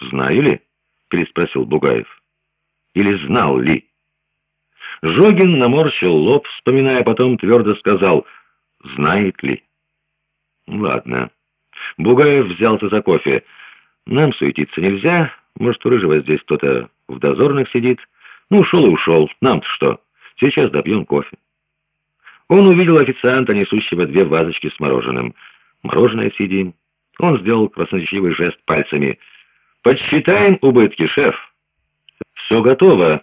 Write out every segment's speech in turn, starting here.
«Знаю ли?» — переспросил Бугаев. «Или знал ли?» Жогин наморщил лоб, вспоминая, потом твердо сказал «Знает ли?» «Ладно». Бугаев взялся за кофе. «Нам суетиться нельзя. Может, у Рыжего здесь кто-то в дозорных сидит. Ну, ушел и ушел. Нам-то что? Сейчас допьем кофе». Он увидел официанта, несущего две вазочки с мороженым. «Мороженое съедим». Он сделал красноречивый жест пальцами. «Подсчитаем убытки, шеф». «Все готово».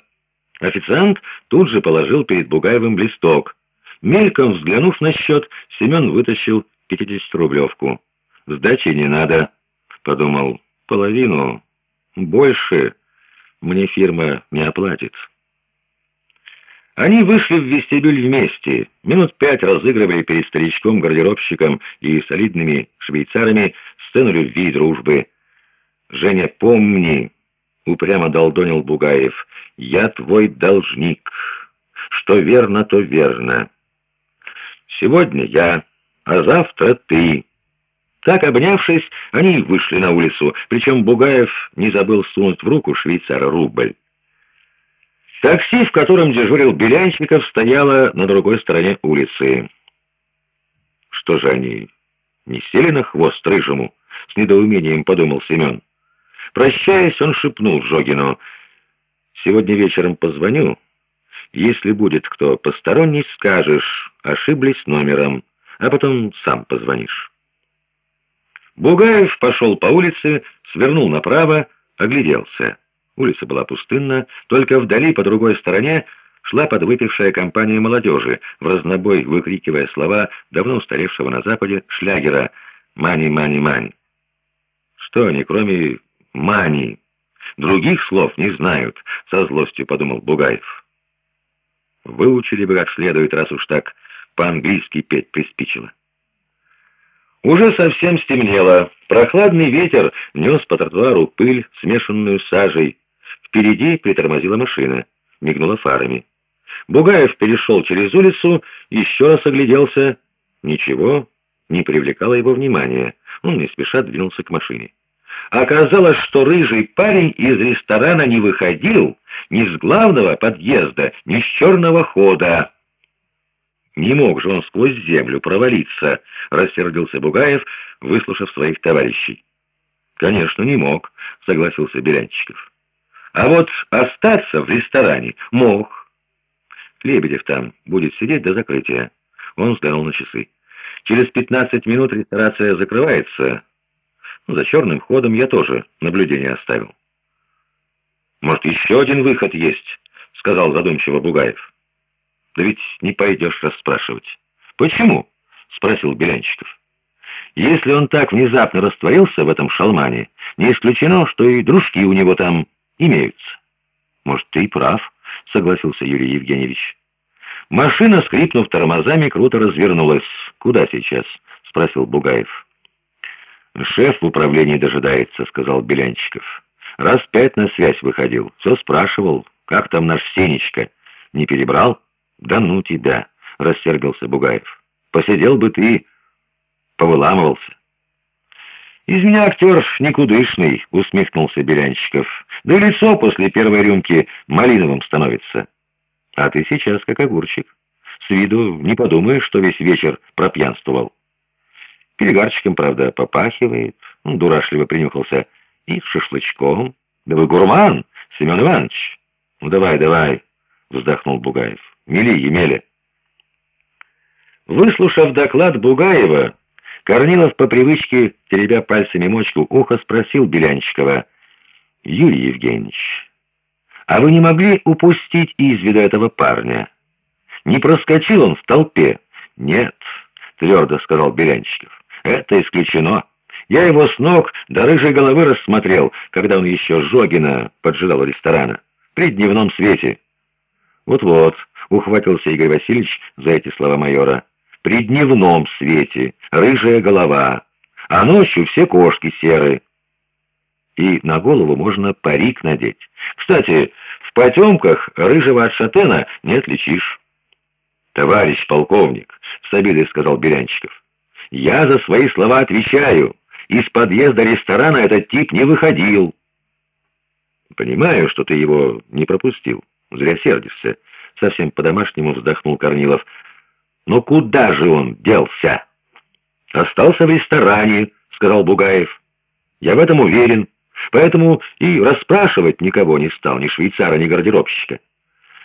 Официант тут же положил перед Бугаевым листок. Мельком взглянув на счет, Семен вытащил 50-рублевку. «Сдачи не надо», — подумал. «Половину. Больше мне фирма не оплатит». Они вышли в вестибюль вместе, минут пять разыгрывали перед старичком-гардеробщиком и солидными швейцарами сцену любви и дружбы. «Женя, помни!» — упрямо долдонил Бугаев. «Я твой должник. Что верно, то верно. Сегодня я, а завтра ты». Так, обнявшись, они вышли на улицу, причем Бугаев не забыл сунуть в руку швейцара рубль. Такси, в котором дежурил Белянщиков, стояло на другой стороне улицы. Что же они, не сели на хвост рыжему? С недоумением подумал Семен. Прощаясь, он шепнул Жогину. «Сегодня вечером позвоню. Если будет кто посторонний, скажешь, ошиблись номером, а потом сам позвонишь». Бугаев пошел по улице, свернул направо, огляделся. Улица была пустынна, только вдали, по другой стороне, шла подвыпившая компания молодежи, в разнобой выкрикивая слова давно устаревшего на Западе шлягера «Мани, мани, мани». Что они, кроме «мани», других слов не знают, со злостью подумал Бугаев. Выучили бы как следует, раз уж так по-английски петь приспичило. Уже совсем стемнело. Прохладный ветер нес по тротуару пыль, смешанную с сажей, Впереди притормозила машина, мигнула фарами. Бугаев перешел через улицу, еще раз огляделся. Ничего не привлекало его внимания. Он не спеша двинулся к машине. Оказалось, что рыжий парень из ресторана не выходил ни с главного подъезда, ни с черного хода. «Не мог же он сквозь землю провалиться», — рассердился Бугаев, выслушав своих товарищей. «Конечно, не мог», — согласился Белянчиков. А вот остаться в ресторане мог. Лебедев там будет сидеть до закрытия. Он взглянул на часы. Через 15 минут ресторация закрывается. За черным ходом я тоже наблюдение оставил. «Может, еще один выход есть?» — сказал задумчиво Бугаев. «Да ведь не пойдешь расспрашивать». «Почему?» — спросил Белянчиков. «Если он так внезапно растворился в этом шалмане, не исключено, что и дружки у него там имеются. Может, ты и прав, согласился Юрий Евгеньевич. Машина, скрипнув тормозами, круто развернулась. «Куда сейчас?» — спросил Бугаев. «Шеф в управлении дожидается», — сказал Белянчиков. «Раз пять на связь выходил. Все спрашивал, как там наш Сенечка. Не перебрал?» «Да ну тебя!» — рассергался Бугаев. «Посидел бы ты, повыламывался». «Из меня актер никудышный», — усмехнулся Белянщиков. «Да лицо после первой рюмки малиновым становится. А ты сейчас как огурчик. С виду не подумаешь, что весь вечер пропьянствовал. Перегарчиком, правда, попахивает, ну, дурашливо принюхался, и шашлычком. Да вы гурман, Семен Иванович. Ну, давай, давай, вздохнул Бугаев. Мели, Емеля. Выслушав доклад Бугаева, Корнилов по привычке, теребя пальцами мочку уха, спросил Белянчикова, «Юрий Евгеньевич, а вы не могли упустить из вида этого парня? Не проскочил он в толпе?» «Нет», — твердо сказал Белянчиков, — «это исключено. Я его с ног до рыжей головы рассмотрел, когда он еще Жогина поджидал у ресторана, при дневном свете». «Вот-вот», — ухватился Игорь Васильевич за эти слова майора, — при дневном свете рыжая голова, а ночью все кошки серые. И на голову можно парик надеть. Кстати, в потемках рыжего от шатена не отличишь. «Товарищ полковник», — с обидой сказал Белянчиков, — «я за свои слова отвечаю. Из подъезда ресторана этот тип не выходил». Понимаю, что ты его не пропустил. Зря сердишься. Совсем по-домашнему вздохнул Корнилов. Но куда же он делся? Остался в ресторане, сказал Бугаев. Я в этом уверен. Поэтому и расспрашивать никого не стал, ни швейцара, ни гардеробщика.